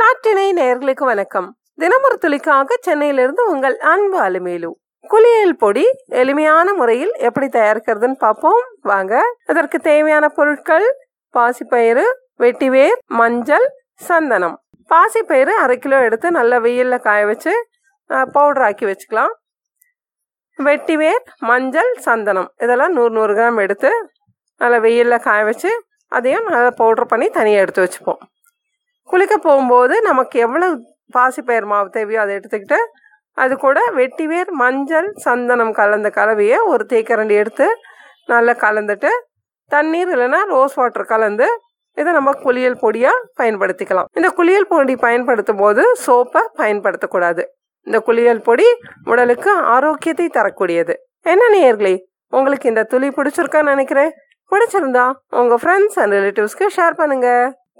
நாட்டினை நேர்களுக்கு வணக்கம். தினமொரு துளிக்காக சென்னையிலிருந்து உங்கள் அன்பு அலுமேலு. குளியல் பொடி எளிமையான முறையில் எப்படி தயாரிக்கிறதுன்னு பார்ப்போம். வாங்க அதற்கு தேவையான பொருட்கள் பாசிப்பயிறு வெட்டிவேர் மஞ்சள் சந்தனம். பாசிப்பயிறு அரை கிலோ எடுத்து நல்லா வெயிலில் காய வச்சு பவுடர் ஆக்கி வச்சுக்கலாம். வெட்டிவேர் மஞ்சள் சந்தனம் இதெல்லாம் நூறு நூறு கிராம் எடுத்து நல்லா வெயிலில் காய வச்சு அதையும் நல்லா பவுட்ரு பண்ணி தனியாக எடுத்து வச்சுப்போம். குளிக்க போகும்போது நமக்கு எவ்வளோ பாசிப்பயிர் மாவு தேவையோ அதை எடுத்துக்கிட்டு அது கூட வெட்டிவேர் மஞ்சள் சந்தனம் கலந்த கலவையை ஒரு தேக்கரண்டி எடுத்து நல்லா கலந்துட்டு தண்ணீர் இல்லைன்னா ரோஸ் வாட்டர் கலந்து இதை நம்ம குளியல் பொடியாக பயன்படுத்திக்கலாம். இந்த குளியல் பொடி பயன்படுத்தும் போது சோப்பை பயன்படுத்தக்கூடாது. இந்த குளியல் பொடி உடலுக்கு ஆரோக்கியத்தை தரக்கூடியது. என்ன நேயர்களே உங்களுக்கு இந்த துளி பிடிச்சிருக்கான்னு நினைக்கிறேன். பிடிச்சிருந்தா உங்கள் ஃப்ரெண்ட்ஸ் அண்ட் ரிலேட்டிவ்ஸ்க்கு ஷேர் பண்ணுங்கள்